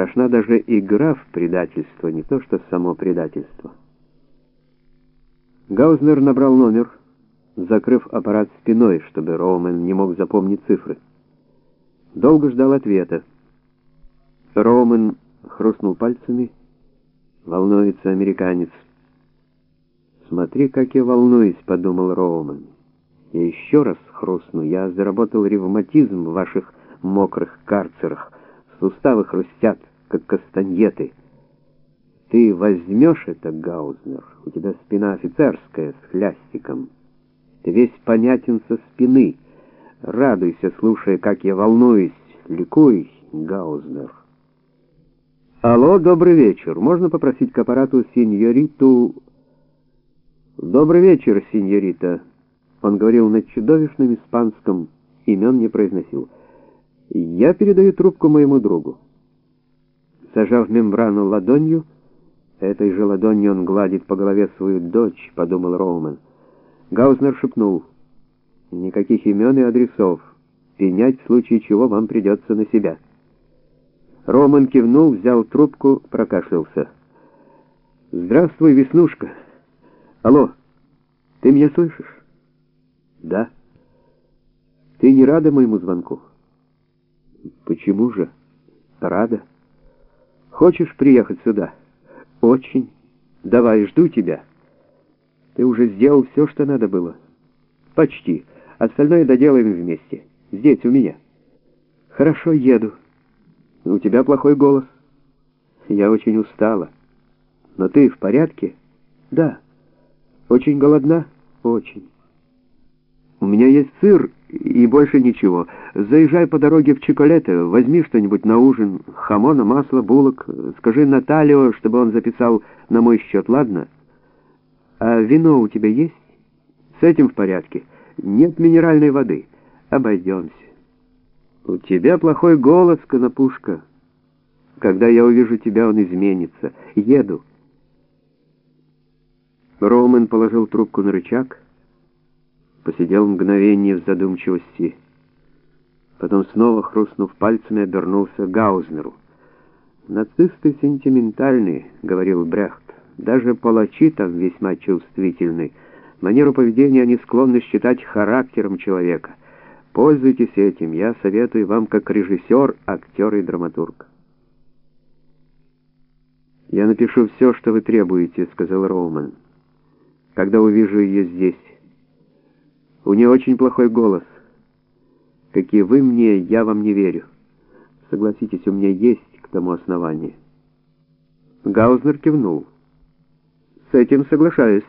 Страшна даже игра в предательство, не то что само предательство. Гаузнер набрал номер, закрыв аппарат спиной, чтобы Роумен не мог запомнить цифры. Долго ждал ответа. Роумен хрустнул пальцами. Волнуется американец. «Смотри, как я волнуюсь», — подумал Роумен. «Я еще раз хрустну. Я заработал ревматизм в ваших мокрых карцерах. Суставы хрустят, как кастаньеты. Ты возьмешь это, Гаузнер? У тебя спина офицерская, с хлястиком. Ты весь понятен со спины. Радуйся, слушая, как я волнуюсь. Ликуй, Гаузнер. Алло, добрый вечер. Можно попросить к аппарату сеньориту... Добрый вечер, сеньорита. Он говорил на чудовищном испанском, имен не произносил. Я передаю трубку моему другу. Сажав мембрану ладонью, этой же ладонью он гладит по голове свою дочь, подумал Роуман. Гаузнер шепнул: "Никаких имен и адресов. Пенять в случае чего вам придется на себя". Роман кивнул, взял трубку, прокашлялся. "Здравствуй, Веснушка. Алло. Ты меня слышишь?" "Да. Ты не рада моему звонку?" Почему же? Рада. Хочешь приехать сюда? Очень. Давай, жду тебя. Ты уже сделал все, что надо было. Почти. Остальное доделаем вместе. Здесь, у меня. Хорошо, еду. У тебя плохой голос. Я очень устала. Но ты в порядке? Да. Очень голодна? Очень. У меня есть сыр и больше ничего. Заезжай по дороге в Чиколете, возьми что-нибудь на ужин, хамона, масло, булок. Скажи Наталио, чтобы он записал на мой счет, ладно? А вино у тебя есть? С этим в порядке. Нет минеральной воды. Обойдемся. У тебя плохой голос, Конопушка. Когда я увижу тебя, он изменится. Еду. Роман положил трубку на рычаг посидел мгновение в задумчивости. Потом снова, хрустнув пальцами, обернулся к Гаузнеру. «Нацисты сентиментальные», — говорил Брехт. «Даже палачи там весьма чувствительны. Манеру поведения они склонны считать характером человека. Пользуйтесь этим, я советую вам как режиссер, актер и драматург». «Я напишу все, что вы требуете», — сказал Роуман, — «когда увижу ее здесь». У нее очень плохой голос. Какие вы мне, я вам не верю. Согласитесь, у меня есть к тому основание. Гаузнер кивнул. С этим соглашаюсь.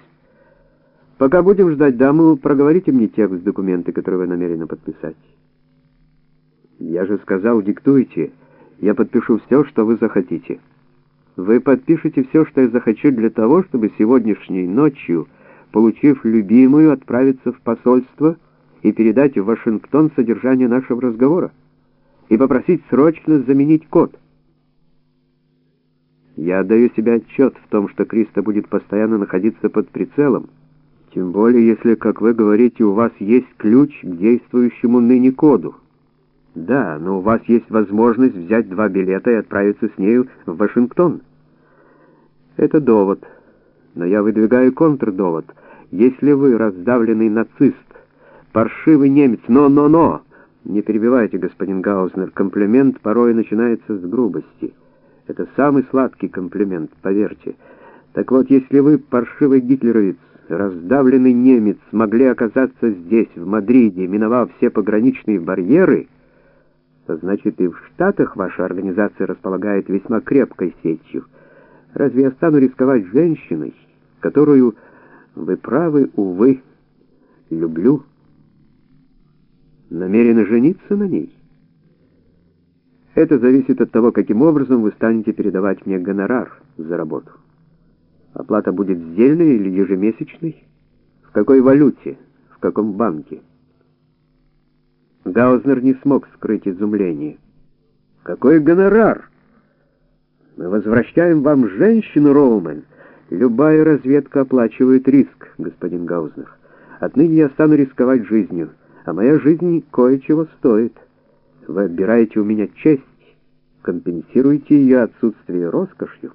Пока будем ждать даму, проговорите мне текст документа, который вы намерены подписать. Я же сказал, диктуйте. Я подпишу все, что вы захотите. Вы подпишете все, что я захочу для того, чтобы сегодняшней ночью получив любимую, отправиться в посольство и передать в Вашингтон содержание нашего разговора и попросить срочно заменить код. Я отдаю себе отчет в том, что Криста будет постоянно находиться под прицелом, тем более если, как вы говорите, у вас есть ключ к действующему ныне коду. Да, но у вас есть возможность взять два билета и отправиться с нею в Вашингтон. Это довод, но я выдвигаю контрдовод — если вы раздавленный нацист, паршивый немец, но-но-но, не перебивайте, господин Гаузнер, комплимент порой начинается с грубости. Это самый сладкий комплимент, поверьте. Так вот, если вы, паршивый гитлеровец, раздавленный немец, смогли оказаться здесь, в Мадриде, миновав все пограничные барьеры, то значит и в Штатах ваша организация располагает весьма крепкой сетью. Разве я стану рисковать женщиной, которую вы правы, увы. Люблю. Намерены жениться на ней? Это зависит от того, каким образом вы станете передавать мне гонорар за работу. Оплата будет сдельной или ежемесячной? В какой валюте? В каком банке? Гаузнер не смог скрыть изумление. Какой гонорар? Мы возвращаем вам женщину, Роумен. Любая разведка оплачивает риск, господин Гаузнер. Отныне я стану рисковать жизнью, а моя жизнь кое-чего стоит. Вы отбираете у меня честь, компенсируете ее отсутствие роскошью,